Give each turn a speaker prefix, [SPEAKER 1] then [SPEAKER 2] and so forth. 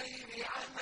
[SPEAKER 1] غير عمل